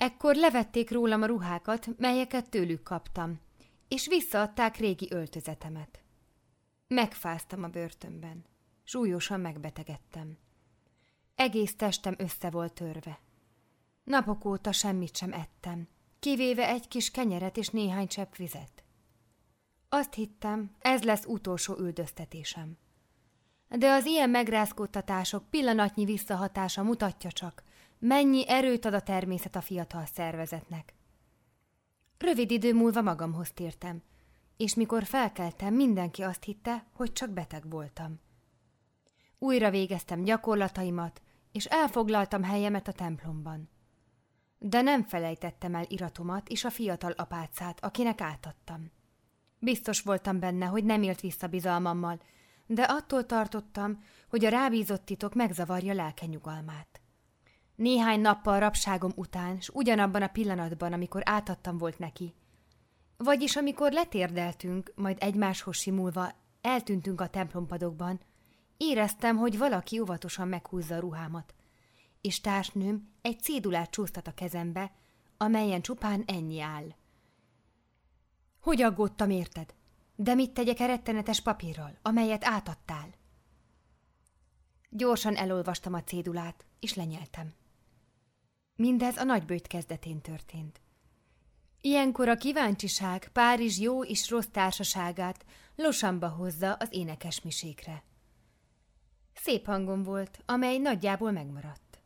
Ekkor levették rólam a ruhákat, melyeket tőlük kaptam, és visszaadták régi öltözetemet. Megfáztam a börtönben. Súlyosan megbetegedtem. Egész testem össze volt törve. Napok óta semmit sem ettem, kivéve egy kis kenyeret és néhány csepp vizet. Azt hittem, ez lesz utolsó üldöztetésem. De az ilyen megrázkódtatások pillanatnyi visszahatása mutatja csak, mennyi erőt ad a természet a fiatal szervezetnek. Rövid idő múlva magamhoz tértem, és mikor felkeltem, mindenki azt hitte, hogy csak beteg voltam. Újra végeztem gyakorlataimat, és elfoglaltam helyemet a templomban. De nem felejtettem el iratomat és a fiatal apácát, akinek átadtam. Biztos voltam benne, hogy nem élt vissza bizalmammal, de attól tartottam, hogy a rábízott titok megzavarja lelke nyugalmát. Néhány nappal rabságom után, s ugyanabban a pillanatban, amikor átadtam volt neki, vagyis amikor letérdeltünk, majd egymáshoz simulva eltűntünk a templompadokban, éreztem, hogy valaki óvatosan meghúzza a ruhámat, és társnőm egy cédulát csúsztat a kezembe, amelyen csupán ennyi áll. Hogy aggódtam, érted? De mit tegyek a rettenetes papírral, amelyet átadtál? Gyorsan elolvastam a cédulát, és lenyeltem. Mindez a nagybőjt kezdetén történt. Ilyenkor a kíváncsiság Párizs jó és rossz társaságát losamba hozza az énekesmisékre. Szép hangom volt, amely nagyjából megmaradt.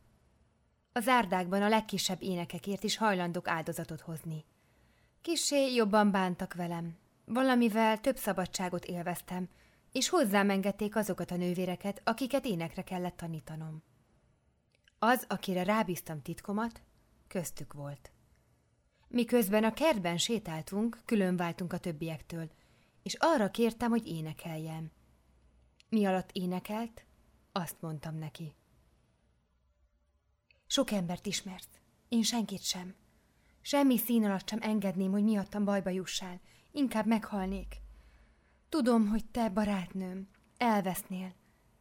Az árdákban a legkisebb énekekért is hajlandok áldozatot hozni. Kissé jobban bántak velem, valamivel több szabadságot élveztem, és hozzám engedték azokat a nővéreket, akiket énekre kellett tanítanom. Az, akire rábíztam titkomat, köztük volt. Miközben a kertben sétáltunk, külön váltunk a többiektől, és arra kértem, hogy énekeljem. Mi alatt énekelt, azt mondtam neki. Sok embert ismersz, én senkit sem. Semmi szín alatt sem engedném, hogy miattam bajba jussál, inkább meghalnék. Tudom, hogy te, barátnőm, elvesznél,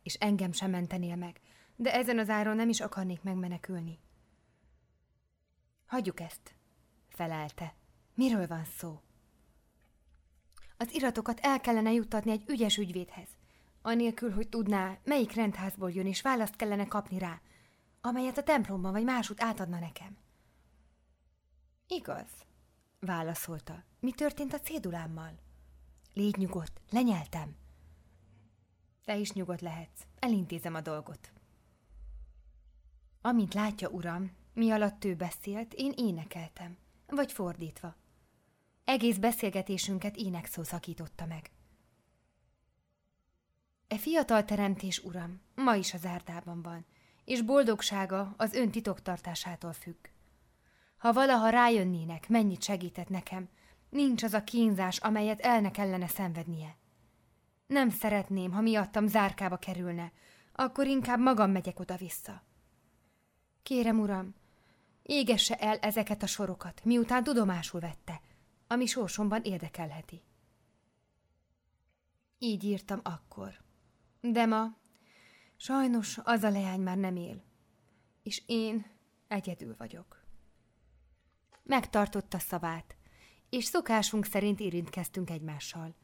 és engem sem mentenél meg, de ezen az áron nem is akarnék megmenekülni. Hagyjuk ezt, felelte. Miről van szó? Az iratokat el kellene juttatni egy ügyes ügyvédhez, anélkül, hogy tudná, melyik rendházból jön, és választ kellene kapni rá, amelyet a templomban vagy másút átadna nekem. Igaz, válaszolta. Mi történt a cédulámmal? Légy nyugodt, lenyeltem. Te is nyugodt lehetsz, elintézem a dolgot. Amint látja, uram, mi alatt ő beszélt, én énekeltem, vagy fordítva. Egész beszélgetésünket énekszó szakította meg. E fiatal teremtés, uram, ma is az árdában van, és boldogsága az ön titoktartásától függ. Ha valaha rájönnének, mennyit segített nekem, nincs az a kínzás, amelyet elne kellene szenvednie. Nem szeretném, ha miattam zárkába kerülne, akkor inkább magam megyek oda-vissza. Kérem, uram, égesse el ezeket a sorokat, miután tudomásul vette, ami sorsomban érdekelheti. Így írtam akkor. De ma sajnos az a leány már nem él, és én egyedül vagyok. Megtartotta szavát, és szokásunk szerint érintkeztünk egymással.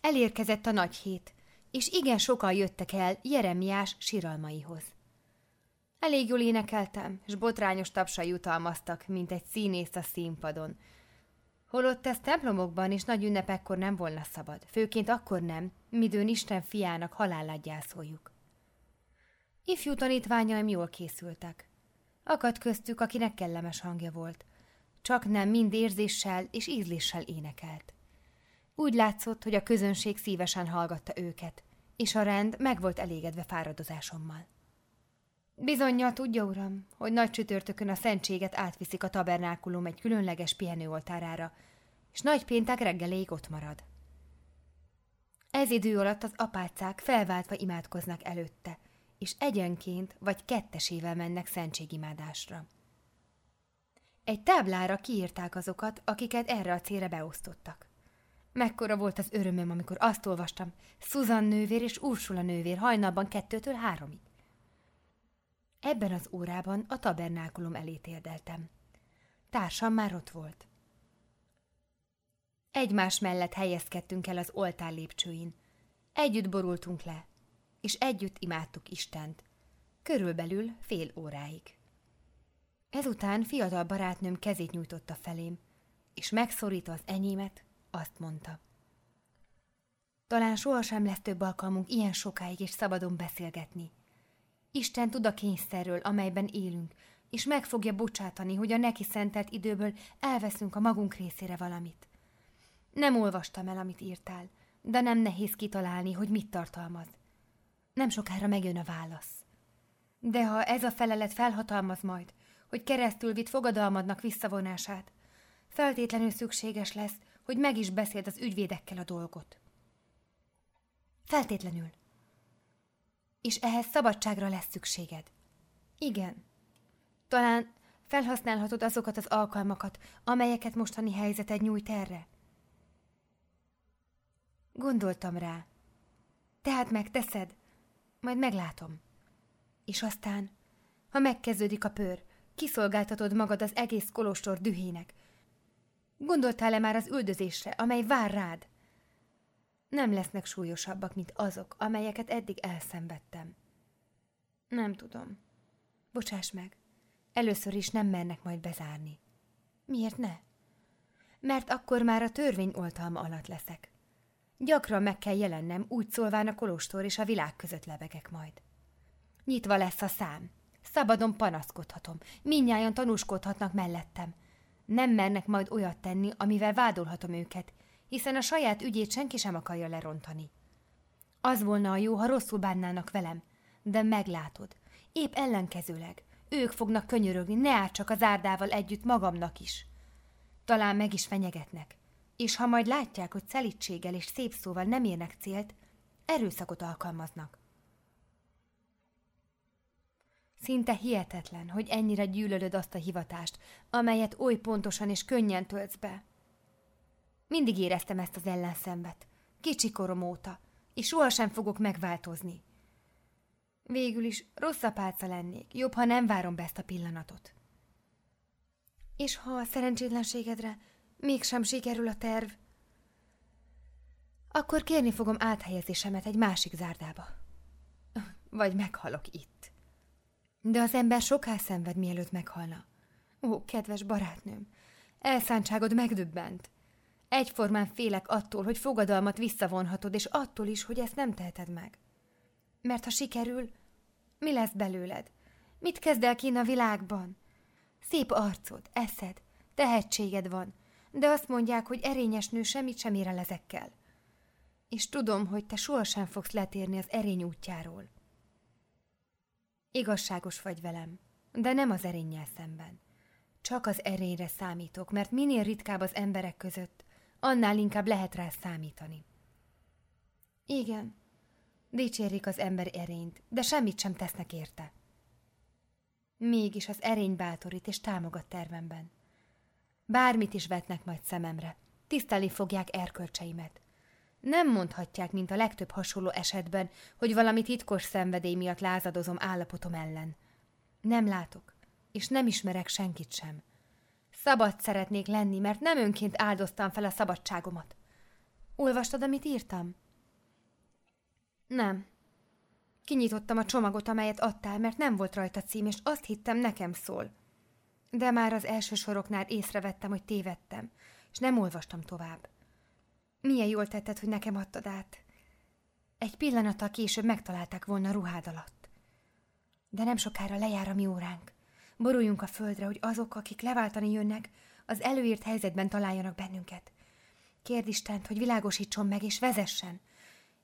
Elérkezett a nagy hét, és igen sokan jöttek el Jeremiás síralmaihoz. Elég jól énekeltem, és botrányos tapsai jutalmaztak, mint egy színész a színpadon. Holott ez templomokban és nagy ünnepekkor nem volna szabad, főként akkor nem, midőn Isten fiának halálát gyászoljuk. Ifjú tanítványaim jól készültek. Akadt köztük, akinek kellemes hangja volt. Csak nem mind érzéssel és ízléssel énekelt. Úgy látszott, hogy a közönség szívesen hallgatta őket, és a rend meg volt elégedve fáradozásommal. Bizonyja tudja, uram, hogy nagy csütörtökön a szentséget átviszik a tabernákulum egy különleges pihenőoltárára, és nagy péntek reggeléig ott marad. Ez idő alatt az apácák felváltva imádkoznak előtte, és egyenként vagy kettesével mennek szentségimádásra. Egy táblára kiírták azokat, akiket erre a célra beosztottak. Mekkora volt az örömöm, amikor azt olvastam, Susan nővér és Ursula nővér hajnalban kettőtől háromig. Ebben az órában a tabernákulum elé térdeltem. Társam már ott volt. Egymás mellett helyezkedtünk el az oltár lépcsőin. Együtt borultunk le, és együtt imádtuk Istent. Körülbelül fél óráig. Ezután fiatal barátnőm kezét nyújtotta felém, és megszorítva az enyémet, azt mondta. Talán sohasem lesz több alkalmunk ilyen sokáig és szabadon beszélgetni. Isten tud a kényszerről, amelyben élünk, és meg fogja bocsátani, hogy a neki szentelt időből elveszünk a magunk részére valamit. Nem olvastam el, amit írtál, de nem nehéz kitalálni, hogy mit tartalmaz. Nem sokára megjön a válasz. De ha ez a felelet felhatalmaz majd, hogy keresztül vitt fogadalmadnak visszavonását, feltétlenül szükséges lesz, hogy meg is beszéld az ügyvédekkel a dolgot. Feltétlenül. És ehhez szabadságra lesz szükséged. Igen. Talán felhasználhatod azokat az alkalmakat, amelyeket mostani helyzeted nyújt erre. Gondoltam rá. Tehát megteszed? Majd meglátom. És aztán, ha megkezdődik a pör, kiszolgáltatod magad az egész kolostor dühének. Gondoltál-e már az üldözésre, amely vár rád? Nem lesznek súlyosabbak, mint azok, amelyeket eddig elszenvedtem. Nem tudom. Bocsáss meg. Először is nem mernek majd bezárni. Miért ne? Mert akkor már a törvény oltalma alatt leszek. Gyakran meg kell jelennem, úgy szólván a kolostor és a világ között lebegek majd. Nyitva lesz a szám. Szabadon panaszkodhatom. Minnyáján tanúskodhatnak mellettem. Nem mernek majd olyat tenni, amivel vádolhatom őket, hiszen a saját ügyét senki sem akarja lerontani. Az volna a jó, ha rosszul bánnának velem, de meglátod, épp ellenkezőleg, ők fognak könyörögni, ne át csak az árdával együtt magamnak is. Talán meg is fenyegetnek, és ha majd látják, hogy szelítséggel és szép szóval nem érnek célt, erőszakot alkalmaznak. Szinte hihetetlen, hogy ennyire gyűlölöd azt a hivatást, amelyet oly pontosan és könnyen töltsz be. Mindig éreztem ezt az ellenszembet, kicsi korom óta, és sohasem fogok megváltozni. Végül is rossz apáca lennék, jobb, ha nem várom be ezt a pillanatot. És ha a szerencsétlenségedre mégsem sikerül a terv, akkor kérni fogom áthelyezésemet egy másik zárdába. Vagy meghalok itt. De az ember soká szenved, mielőtt meghalna. Ó, kedves barátnőm, elszántságod megdöbbent. Egyformán félek attól, hogy fogadalmat visszavonhatod, és attól is, hogy ezt nem teheted meg. Mert ha sikerül, mi lesz belőled? Mit kezd el kín a világban? Szép arcod, eszed, tehetséged van, de azt mondják, hogy erényes nő semmit sem ér el ezekkel. És tudom, hogy te sohasem fogsz letérni az erény útjáról. Igazságos vagy velem, de nem az erénnyel szemben. Csak az erényre számítok, mert minél ritkább az emberek között, annál inkább lehet rá számítani. Igen, dicsérik az ember erényt, de semmit sem tesznek érte. Mégis az erény bátorít és támogat tervemben. Bármit is vetnek majd szememre, tisztelni fogják erkölcseimet. Nem mondhatják, mint a legtöbb hasonló esetben, hogy valami titkos szenvedély miatt lázadozom állapotom ellen. Nem látok, és nem ismerek senkit sem. Szabad szeretnék lenni, mert nem önként áldoztam fel a szabadságomat. Olvastad, amit írtam? Nem. Kinyitottam a csomagot, amelyet adtál, mert nem volt rajta cím, és azt hittem, nekem szól. De már az első soroknál észrevettem, hogy tévedtem, és nem olvastam tovább. Milyen jól tetted, hogy nekem adtad át. Egy pillanattal később megtalálták volna ruhád alatt. De nem sokára lejár a mi óránk. Boruljunk a földre, hogy azok, akik leváltani jönnek, az előírt helyzetben találjanak bennünket. Kérd Istent, hogy világosítson meg és vezessen.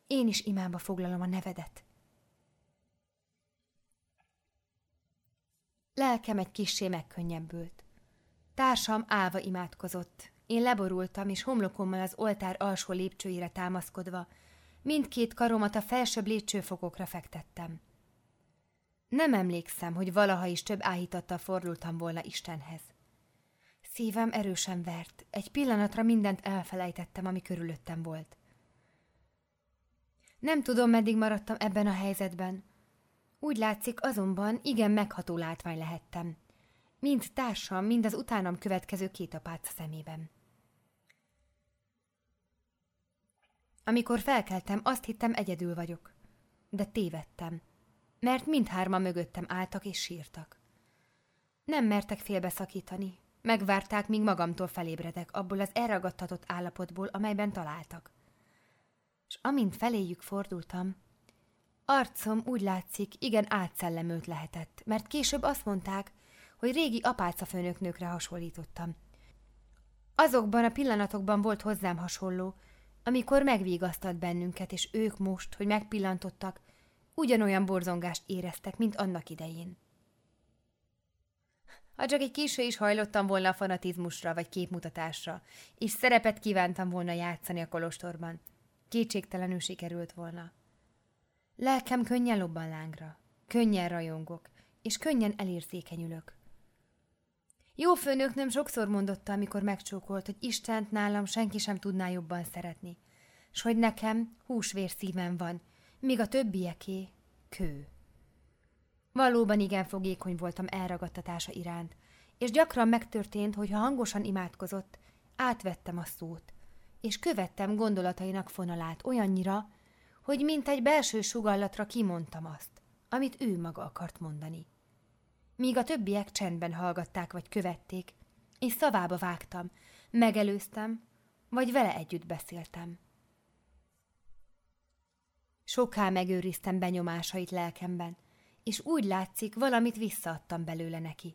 Én is imámba foglalom a nevedet. Lelkem egy kissé megkönnyebbült. Társam állva imádkozott, én leborultam, és homlokommal az oltár alsó lépcsőire támaszkodva, mindkét karomat a felsőbb lépcsőfokokra fektettem. Nem emlékszem, hogy valaha is több áhítattal fordultam volna Istenhez. Szívem erősen vert, egy pillanatra mindent elfelejtettem, ami körülöttem volt. Nem tudom, meddig maradtam ebben a helyzetben. Úgy látszik, azonban igen megható látvány lehettem. mind társam, mind az utánam következő két apáca szemében. Amikor felkeltem, azt hittem egyedül vagyok, de tévedtem, mert mindhárma mögöttem álltak és sírtak. Nem mertek félbeszakítani, megvárták, míg magamtól felébredek abból az elragadtatott állapotból, amelyben találtak. És amint feléjük fordultam, arcom úgy látszik, igen átszellemült lehetett, mert később azt mondták, hogy régi apácafőnöknőkre hasonlítottam. Azokban a pillanatokban volt hozzám hasonló, amikor megvigasztalt bennünket, és ők most, hogy megpillantottak, ugyanolyan borzongást éreztek, mint annak idején. Ha csak egy késő is hajlottam volna a fanatizmusra vagy képmutatásra, és szerepet kívántam volna játszani a kolostorban, kétségtelenül sikerült volna. Lelkem könnyen lobban lángra, könnyen rajongok, és könnyen elérzékenyülök. Jó főnök nem sokszor mondotta, amikor megcsókolt, hogy Istent nálam senki sem tudná jobban szeretni, s hogy nekem húsvér szívem van, míg a többieké kő. Valóban igen fogékony voltam elragadtatása iránt, és gyakran megtörtént, hogy ha hangosan imádkozott, átvettem a szót, és követtem gondolatainak fonalát olyannyira, hogy mint egy belső sugallatra kimondtam azt, amit ő maga akart mondani míg a többiek csendben hallgatták vagy követték, és szavába vágtam, megelőztem, vagy vele együtt beszéltem. Soká megőriztem benyomásait lelkemben, és úgy látszik, valamit visszaadtam belőle neki,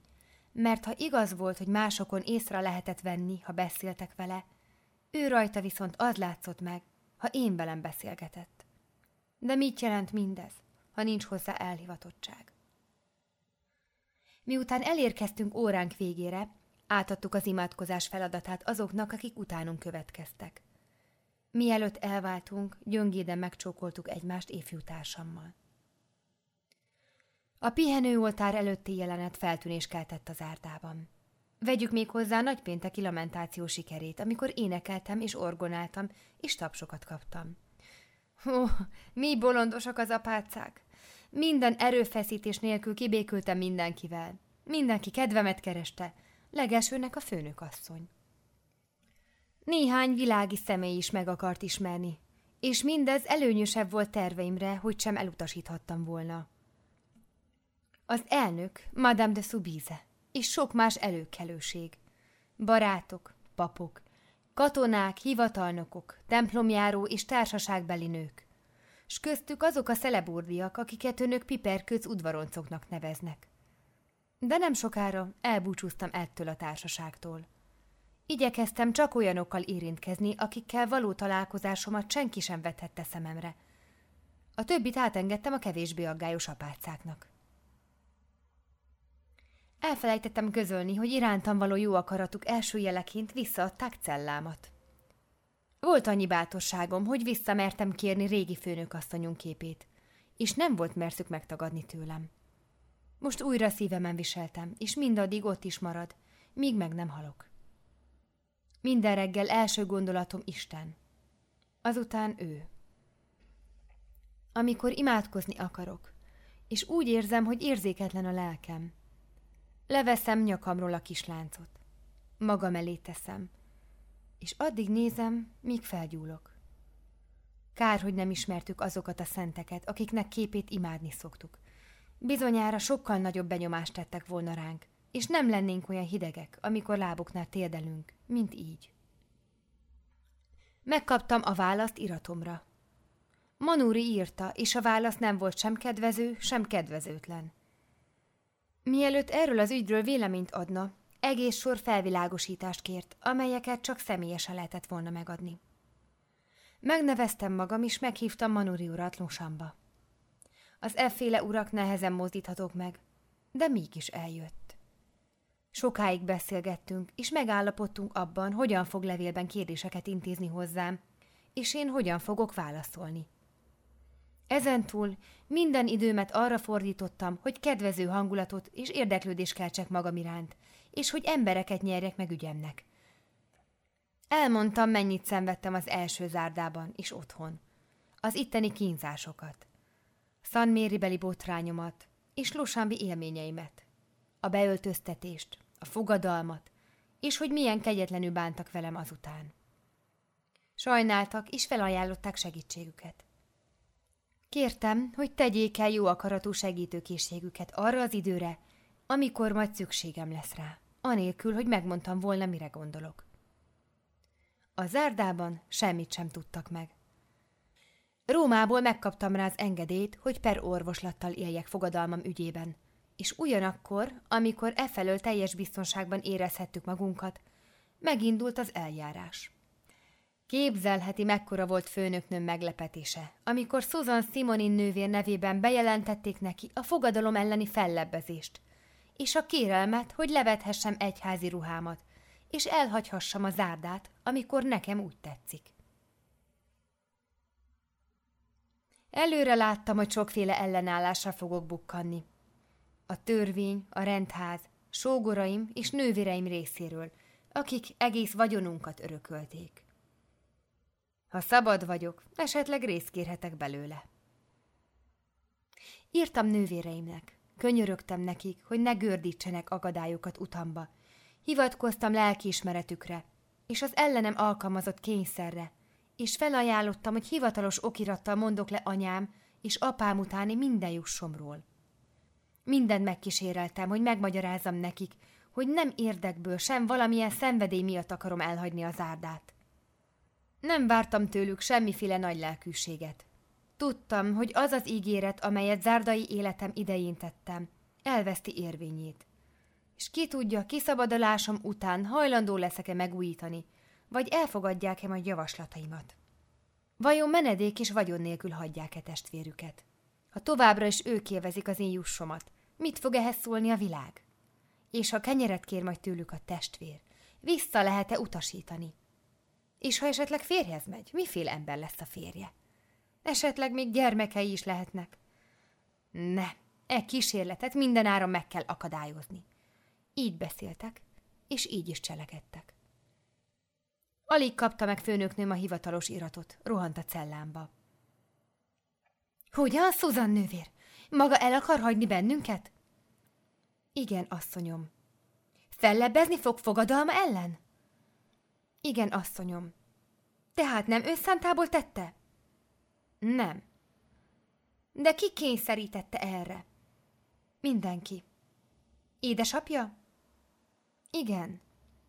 mert ha igaz volt, hogy másokon észre lehetett venni, ha beszéltek vele, ő rajta viszont az látszott meg, ha én velem beszélgetett. De mit jelent mindez, ha nincs hozzá elhivatottság? Miután elérkeztünk óránk végére, átadtuk az imádkozás feladatát azoknak, akik utánunk következtek. Mielőtt elváltunk, gyöngéden megcsókoltuk egymást évfiútársammal. A pihenőoltár előtti jelenet feltűnés keltett az árdában. Vegyük még hozzá a nagypénteki lamentáció sikerét, amikor énekeltem és orgonáltam, és tapsokat kaptam. Ó, mi bolondosak az apácák! Minden erőfeszítés nélkül kibékültem mindenkivel. Mindenki kedvemet kereste, legesőnek a főnökasszony. Néhány világi személy is meg akart ismerni, és mindez előnyösebb volt terveimre, hogy sem elutasíthattam volna. Az elnök, Madame de Subize, és sok más előkelőség. Barátok, papok, katonák, hivatalnokok, templomjáró és társaságbeli nők s köztük azok a szeleburdiak, akiket önök piperköz udvaroncoknak neveznek. De nem sokára elbúcsúztam ettől a társaságtól. Igyekeztem csak olyanokkal érintkezni, akikkel való találkozásomat senki sem vethette szememre. A többit átengedtem a kevésbé aggályos apácáknak. Elfelejtettem közölni, hogy irántam való jó akaratuk első jeleként visszaadták cellámat. Volt annyi bátorságom, hogy visszamertem kérni régi főnökasszonyunk képét, és nem volt merszük megtagadni tőlem. Most újra szívemen viseltem, és mindaddig ott is marad, míg meg nem halok. Minden reggel első gondolatom Isten. Azután ő. Amikor imádkozni akarok, és úgy érzem, hogy érzéketlen a lelkem, leveszem nyakamról a kisláncot. Magam elé teszem, és addig nézem, míg felgyúlok. Kár, hogy nem ismertük azokat a szenteket, akiknek képét imádni szoktuk. Bizonyára sokkal nagyobb benyomást tettek volna ránk, és nem lennénk olyan hidegek, amikor lábuknál térdelünk, mint így. Megkaptam a választ iratomra. Manúri írta, és a válasz nem volt sem kedvező, sem kedvezőtlen. Mielőtt erről az ügyről véleményt adna, egész sor felvilágosítást kért, amelyeket csak személyesen lehetett volna megadni. Megneveztem magam, és meghívtam Manuri urat Lusamba. Az efféle urak nehezen mozdíthatók meg, de mégis eljött. Sokáig beszélgettünk, és megállapodtunk abban, hogyan fog levélben kérdéseket intézni hozzám, és én hogyan fogok válaszolni. Ezentúl minden időmet arra fordítottam, hogy kedvező hangulatot és érdeklődést keltsek magam iránt, és hogy embereket nyerjek meg ügyemnek. Elmondtam, mennyit szenvedtem az első zárdában és otthon. Az itteni kínzásokat. Szanméribeli botrányomat és Losambi élményeimet. A beöltöztetést, a fogadalmat, és hogy milyen kegyetlenül bántak velem azután. Sajnáltak, és felajánlották segítségüket. Kértem, hogy tegyék el jó akaratú segítőkészségüket arra az időre, amikor majd szükségem lesz rá, anélkül, hogy megmondtam volna, mire gondolok. A zárdában semmit sem tudtak meg. Rómából megkaptam rá az engedélyt, hogy per orvoslattal éljek fogadalmam ügyében, és ugyanakkor, amikor e felől teljes biztonságban érezhettük magunkat, megindult az eljárás. Képzelheti, mekkora volt főnöknőm meglepetése, amikor Susan Simonin nővér nevében bejelentették neki a fogadalom elleni fellebbezést, és a kérelmet, hogy levethessem egyházi ruhámat, és elhagyhassam a zárdát, amikor nekem úgy tetszik. Előre láttam, hogy sokféle ellenállásra fogok bukkanni. A törvény, a rendház, sógoraim és nővéreim részéről, akik egész vagyonunkat örökölték. Ha szabad vagyok, esetleg részt kérhetek belőle. Írtam nővéreimnek, könyörögtem nekik, hogy ne gördítsenek akadályokat utamba. Hivatkoztam lelkiismeretükre, és az ellenem alkalmazott kényszerre, és felajánlottam, hogy hivatalos okirattal mondok le anyám és apám utáni minden jussomról. Mindent megkíséreltem, hogy megmagyarázzam nekik, hogy nem érdekből, sem valamilyen szenvedély miatt akarom elhagyni az árdát. Nem vártam tőlük semmiféle nagy lelkűséget. Tudtam, hogy az az ígéret, amelyet zárdai életem idején tettem, elveszti érvényét. És ki tudja, kiszabadulásom után hajlandó leszek-e megújítani, vagy elfogadják-e majd javaslataimat. Vajon menedék és vagyon nélkül hagyják-e testvérüket? Ha továbbra is ők élvezik az én jussomat, mit fog ehhez szólni a világ? És ha kenyeret kér majd tőlük a testvér, vissza lehet-e utasítani? És ha esetleg férjhez megy, miféle ember lesz a férje? Esetleg még gyermekei is lehetnek. Ne, e kísérletet minden áron meg kell akadályozni. Így beszéltek, és így is cselekedtek. Alig kapta meg főnöknőm a hivatalos iratot, rohant a cellámba. Hogyan, Susan nővér? Maga el akar hagyni bennünket? Igen, asszonyom. Fellebbezni fog fogadalma ellen? Igen, asszonyom. Tehát nem összántából tette? Nem. De ki kényszerítette erre? Mindenki. Édesapja? Igen.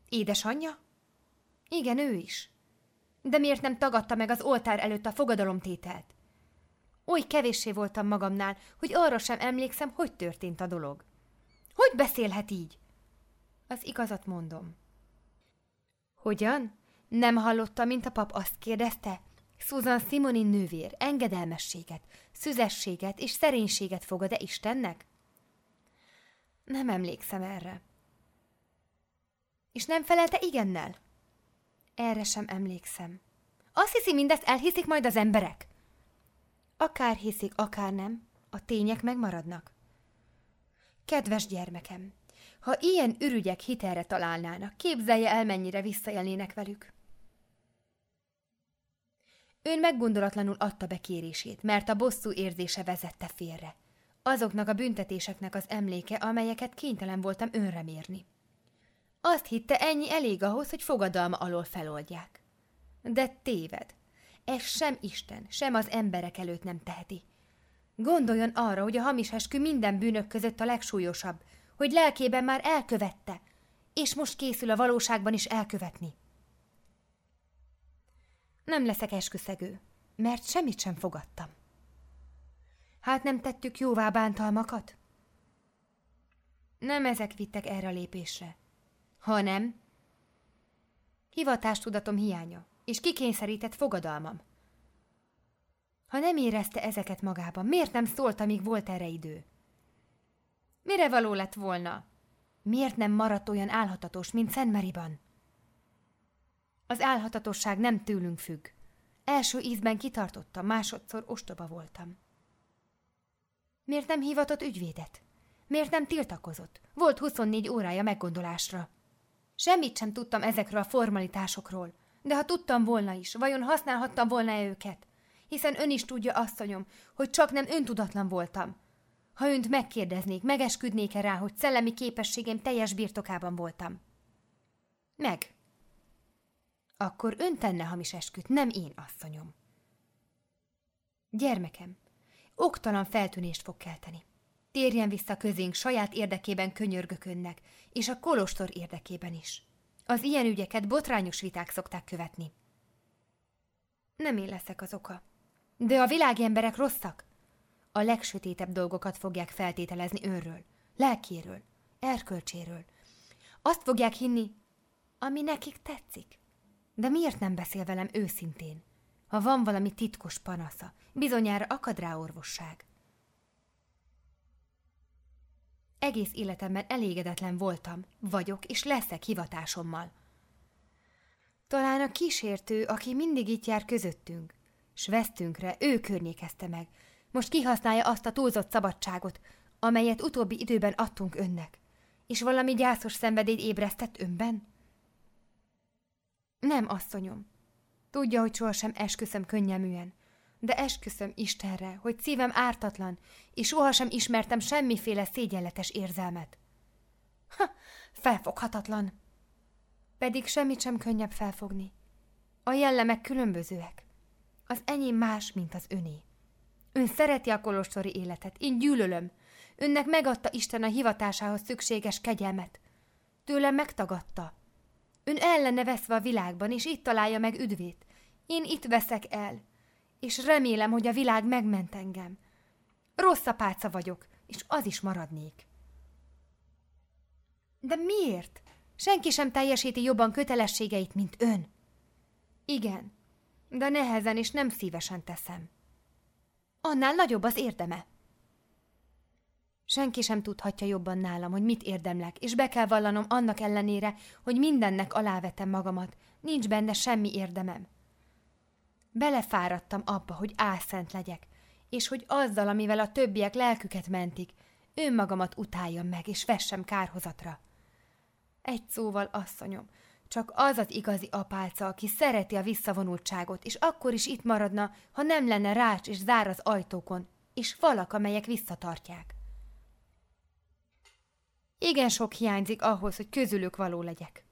Édesanyja? Igen, ő is. De miért nem tagadta meg az oltár előtt a fogadalomtételt? Oly kevéssé voltam magamnál, hogy arra sem emlékszem, hogy történt a dolog. Hogy beszélhet így? Az igazat mondom. Hogyan? Nem hallotta, mint a pap azt kérdezte? Susan Simonin nővér engedelmességet, szüzességet és szerénységet fogad-e Istennek? Nem emlékszem erre. És nem felelte igennel? Erre sem emlékszem. Azt hiszi, mindezt elhiszik majd az emberek? Akár hiszik, akár nem, a tények megmaradnak. Kedves gyermekem, ha ilyen ürügyek hitelre találnának, képzelje el, mennyire visszaélnének velük. Ön meggondolatlanul adta be kérését, mert a bosszú érzése vezette félre. Azoknak a büntetéseknek az emléke, amelyeket kénytelen voltam önre mérni. Azt hitte, ennyi elég ahhoz, hogy fogadalma alól feloldják. De téved. Ez sem Isten, sem az emberek előtt nem teheti. Gondoljon arra, hogy a hamis eskü minden bűnök között a legsúlyosabb, hogy lelkében már elkövette, és most készül a valóságban is elkövetni. Nem leszek esküszegő, mert semmit sem fogadtam. Hát nem tettük jóvá bántalmakat? Nem ezek vittek erre a lépésre, hanem hivatástudatom hiánya és kikényszerített fogadalmam. Ha nem érezte ezeket magában, miért nem szólt, amíg volt erre idő? Mire való lett volna? Miért nem maradt olyan álhatatos, mint Szent Mariban? Az álhatatosság nem tőlünk függ. Első ízben kitartottam, másodszor ostoba voltam. Miért nem hivatott ügyvédet? Miért nem tiltakozott? Volt 24 órája meggondolásra. Semmit sem tudtam ezekről a formalitásokról, de ha tudtam volna is, vajon használhattam volna -e őket? Hiszen ön is tudja, asszonyom, hogy csak nem öntudatlan voltam. ha önt megkérdeznék, megesküdnék-e rá, hogy szellemi képességem teljes birtokában voltam? Meg. Akkor ön tenne hamis esküt, nem én, asszonyom. Gyermekem, oktalan feltűnést fog kelteni. Térjen vissza közénk saját érdekében könyörgök önnek, és a kolostor érdekében is. Az ilyen ügyeket botrányos viták szokták követni. Nem én leszek az oka. De a világi emberek rosszak. A legsötétebb dolgokat fogják feltételezni önről, lelkéről, erkölcséről. Azt fogják hinni, ami nekik tetszik. De miért nem beszél velem őszintén? Ha van valami titkos panasza, bizonyára akad rá orvosság. Egész életemben elégedetlen voltam, vagyok és leszek hivatásommal. Talán a kísértő, aki mindig itt jár közöttünk, s vesztünkre ő környékezte meg, most kihasználja azt a túlzott szabadságot, amelyet utóbbi időben adtunk önnek, és valami gyászos szenvedélyt ébresztett önben? Nem, asszonyom. Tudja, hogy sohasem esküszöm könnyelműen, de esküszöm Istenre, hogy szívem ártatlan, és sohasem ismertem semmiféle szégyenletes érzelmet. Ha, felfoghatatlan! Pedig semmit sem könnyebb felfogni. A jellemek különbözőek. Az enyém más, mint az öné. Ön szereti a kolostori életet, én gyűlölöm. Önnek megadta Isten a hivatásához szükséges kegyelmet. Tőlem megtagadta. Ön ellene veszve a világban, és itt találja meg üdvét. Én itt veszek el, és remélem, hogy a világ megment engem. Rossz apáca vagyok, és az is maradnék. De miért? Senki sem teljesíti jobban kötelességeit, mint ön. Igen, de nehezen és nem szívesen teszem. Annál nagyobb az érdeme. Senki sem tudhatja jobban nálam, hogy mit érdemlek, és be kell vallanom annak ellenére, hogy mindennek alávetem magamat, nincs benne semmi érdemem. Belefáradtam abba, hogy álszent legyek, és hogy azzal, amivel a többiek lelküket mentik, önmagamat utáljam meg, és vessem kárhozatra. Egy szóval, asszonyom, csak az az igazi apálca, aki szereti a visszavonultságot, és akkor is itt maradna, ha nem lenne rács és zár az ajtókon, és falak, amelyek visszatartják. Igen sok hiányzik ahhoz, hogy közülük való legyek.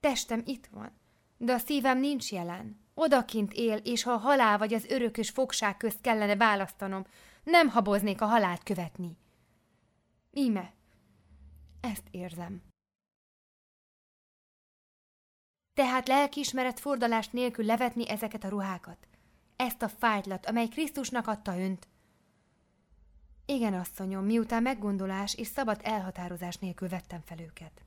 Testem itt van, de a szívem nincs jelen. Odakint él, és ha a halál vagy az örökös fogság közt kellene választanom, nem haboznék a halált követni. Íme, ezt érzem. Tehát lelkiismeret fordalást nélkül levetni ezeket a ruhákat. Ezt a fájtlat, amely Krisztusnak adta önt. Igen, asszonyom, miután meggondolás és szabad elhatározás nélkül vettem fel őket.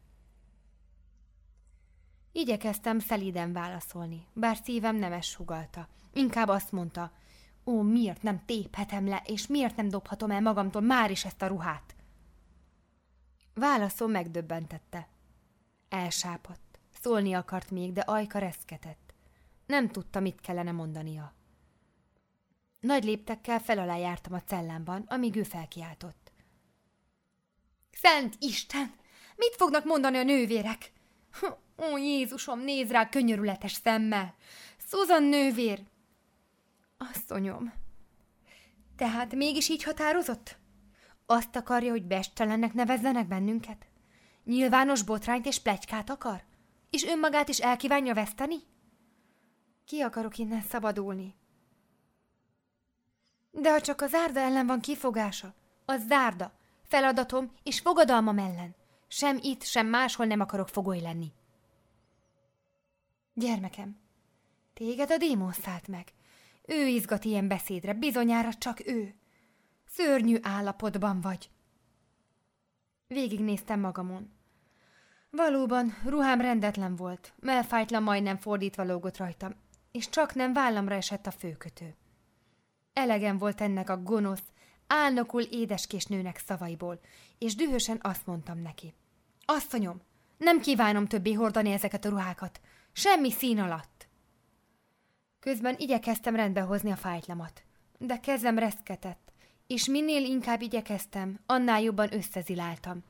Igyekeztem szelíden válaszolni, bár szívem nem ezt sugalta. Inkább azt mondta, ó, miért nem téphetem le, és miért nem dobhatom el magamtól már is ezt a ruhát? Válaszom megdöbbentette. Elsápadt. Szólni akart még, de ajka reszketett. Nem tudta, mit kellene mondania. Nagy léptekkel fel jártam a cellámban, amíg ő felkiáltott. Szent Isten! Mit fognak mondani a nővérek? Ó, Jézusom, néz rá könyörületes szemmel! Susan nővér! Asszonyom, tehát mégis így határozott? Azt akarja, hogy bestelennek nevezzenek bennünket? Nyilvános botrányt és plegykát akar? És önmagát is elkívánja veszteni? Ki akarok innen szabadulni? De ha csak a zárda ellen van kifogása, az zárda, feladatom és fogadalmam ellen. Sem itt, sem máshol nem akarok fogoly lenni. Gyermekem, téged a démon szállt meg. Ő izgat ilyen beszédre, bizonyára csak ő. Szörnyű állapotban vagy. Végignéztem magamon. Valóban, ruhám rendetlen volt, melfájtlan majdnem fordítva lógott rajtam, és csak nem vállamra esett a főkötő. Elegem volt ennek a gonosz, álnokul édeskés nőnek szavaiból, és dühösen azt mondtam neki. Asszonyom, nem kívánom többé hordani ezeket a ruhákat, semmi szín alatt. Közben igyekeztem rendbehozni a fájtlamat, de kezem reszketett, és minél inkább igyekeztem, annál jobban összeziláltam.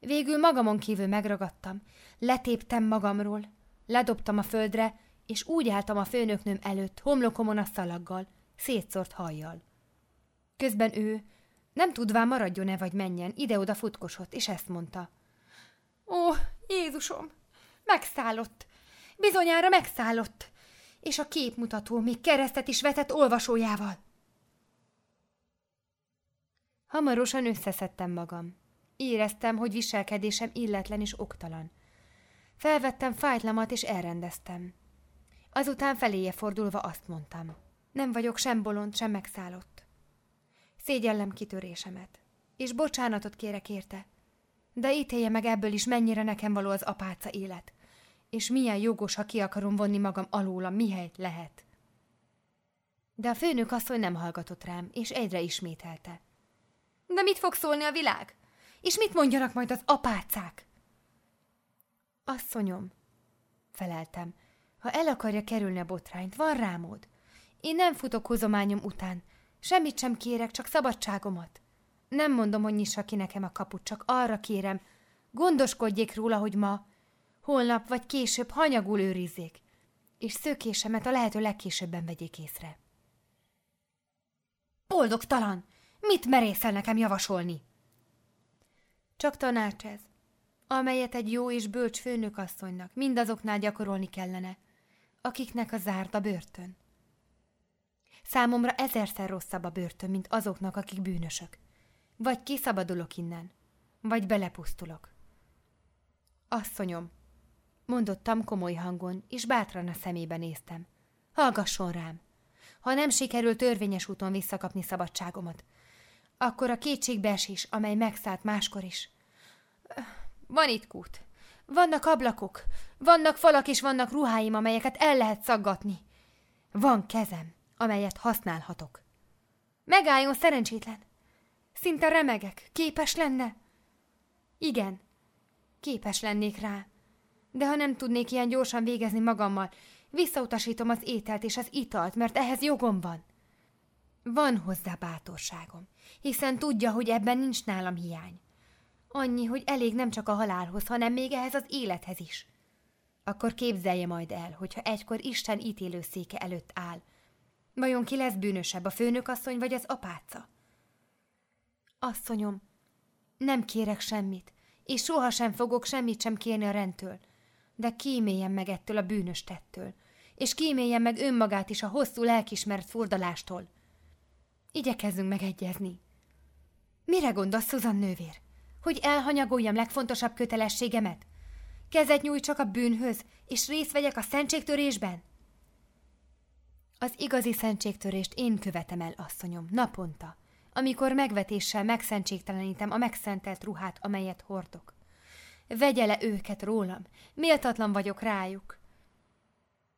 Végül magamon kívül megragadtam, letéptem magamról, ledobtam a földre, és úgy álltam a főnöknőm előtt, homlokomon a szalaggal, szétszort hajjal. Közben ő, Nem tudván maradjon-e vagy menjen, ide-oda futkosott, és ezt mondta. Ó, Jézusom, megszállott, bizonyára megszállott, és a képmutató még keresztet is vetett olvasójával. Hamarosan összeszedtem magam. Éreztem, hogy viselkedésem illetlen és oktalan. Felvettem fájtlamat és elrendeztem. Azután feléje fordulva azt mondtam. Nem vagyok sem bolond, sem megszállott. Szégyellem kitörésemet, és bocsánatot kérek érte. De ítélje meg ebből is, mennyire nekem való az apáca élet, és milyen jogos, ha ki akarom vonni magam alóla, mihelyt lehet. De a főnök asszony nem hallgatott rám, és egyre ismételte. De mit fog szólni a világ? És mit mondjanak majd az apácák? Asszonyom, feleltem, ha el akarja kerülni a botrányt, van rámód. Én nem futok hozományom után. Semmit sem kérek, csak szabadságomat. Nem mondom, hogy nyissa ki nekem a kaput, csak arra kérem, gondoskodjék róla, hogy ma, holnap vagy később hanyagul őrizzék, és szökésemet a lehető legkésőbben vegyék észre. Boldogtalan! Mit merészel nekem javasolni? Csak tanács ez, amelyet egy jó és bölcs főnökasszonynak mindazoknál gyakorolni kellene, akiknek a zárt a börtön. Számomra ezerszer rosszabb a börtön, mint azoknak, akik bűnösök. Vagy kiszabadulok innen, vagy belepusztulok. Asszonyom, mondottam komoly hangon, és bátran a szemébe néztem. Hallgasson rám! Ha nem sikerül törvényes úton visszakapni szabadságomat, akkor a kétségbeesés, amely megszállt máskor is. Van itt kút. Vannak ablakok, vannak falak és vannak ruháim, amelyeket el lehet szaggatni. Van kezem, amelyet használhatok. Megálljon, szerencsétlen! Szinte remegek. Képes lenne? Igen, képes lennék rá. De ha nem tudnék ilyen gyorsan végezni magammal, visszautasítom az ételt és az italt, mert ehhez jogom van. Van hozzá bátorságom, hiszen tudja, hogy ebben nincs nálam hiány. Annyi, hogy elég nem csak a halálhoz, hanem még ehhez az élethez is. Akkor képzelje majd el, hogyha egykor Isten ítélőszéke előtt áll. Vajon ki lesz bűnösebb, a főnökasszony vagy az apáca? Asszonyom, nem kérek semmit, és sohasem fogok semmit sem kérni a rendtől, de kíméljen meg ettől a bűnös tettől, és kíméljen meg önmagát is a hosszú lelkismert furdalástól. Igyekezzünk megegyezni. Mire gondolsz, Susan nővér? Hogy elhanyagoljam legfontosabb kötelességemet? Kezet nyújtsak a bűnhöz, és részt vegyek a szentségtörésben? Az igazi szentségtörést én követem el, asszonyom, naponta, amikor megvetéssel megszentségtelenítem a megszentelt ruhát, amelyet hordok. Vegye le őket rólam, méltatlan vagyok rájuk.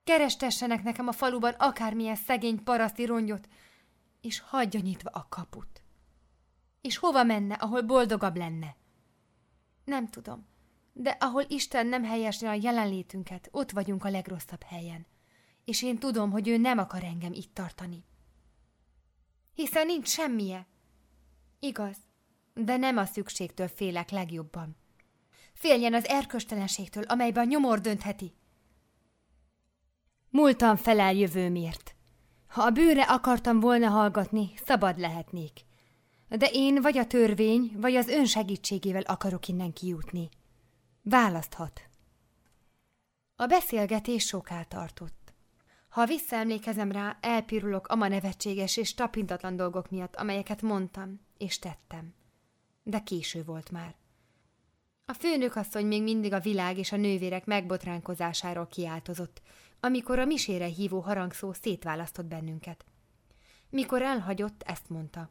Kerestessenek nekem a faluban akármilyen szegény paraszti rongyot, és hagyja nyitva a kaput. És hova menne, ahol boldogabb lenne? Nem tudom, de ahol Isten nem helyesne a jelenlétünket, ott vagyunk a legrosszabb helyen. És én tudom, hogy ő nem akar engem itt tartani. Hiszen nincs semmije. Igaz, de nem a szükségtől félek legjobban. Féljen az erköstelenségtől, amelyben a nyomor döntheti. Múltam felel jövőmért. Ha a bőre akartam volna hallgatni, szabad lehetnék. De én vagy a törvény, vagy az ön segítségével akarok innen kijutni. Választhat. A beszélgetés soká tartott. Ha visszaemlékezem rá, elpirulok ama nevetséges és tapintatlan dolgok miatt, amelyeket mondtam és tettem. De késő volt már. A főnökasszony még mindig a világ és a nővérek megbotránkozásáról kiáltozott, amikor a misére hívó harangszó szétválasztott bennünket. Mikor elhagyott, ezt mondta.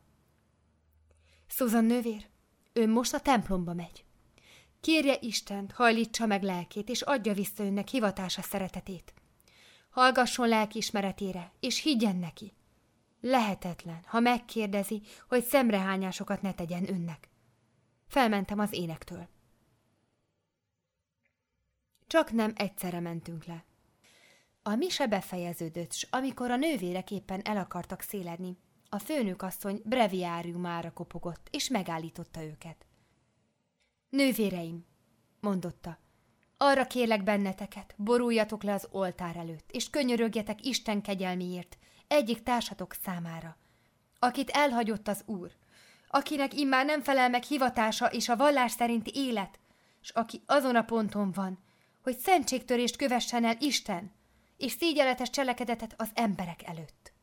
Susan nővér, ő most a templomba megy. Kérje Istent, hajlítsa meg lelkét, és adja vissza önnek hivatása szeretetét. Hallgasson lelkiismeretére, és higgyen neki. Lehetetlen, ha megkérdezi, hogy szemrehányásokat ne tegyen önnek. Felmentem az énektől. Csak nem egyszerre mentünk le. A mise befejeződött, s amikor a nővérek éppen el akartak széledni, a főnökasszony breviáriumára kopogott, és megállította őket. Nővéreim, mondotta, arra kérlek benneteket, boruljatok le az oltár előtt, és könyörögjetek Isten kegyelmiért egyik társatok számára, akit elhagyott az Úr, akinek immár nem felel meg hivatása és a vallás szerinti élet, s aki azon a ponton van, hogy szentségtörést kövessen el Isten, és szégyeletes cselekedetet az emberek előtt.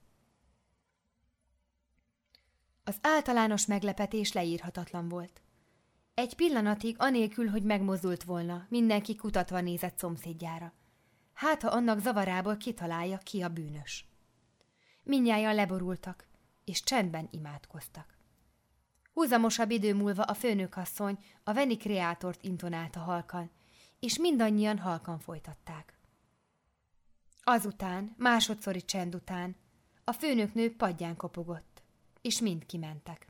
Az általános meglepetés leírhatatlan volt. Egy pillanatig, anélkül, hogy megmozdult volna, mindenki kutatva nézett szomszédjára. Hát, ha annak zavarából kitalálja, ki a bűnös. Mindnyájan leborultak, és csendben imádkoztak. Húzamosabb idő múlva a főnökasszony a Veni kreátort intonálta halkan, és mindannyian halkan folytatták. Azután, másodszori csend után, a főnöknő padján kopogott, és mind kimentek.